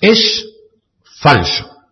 es falso.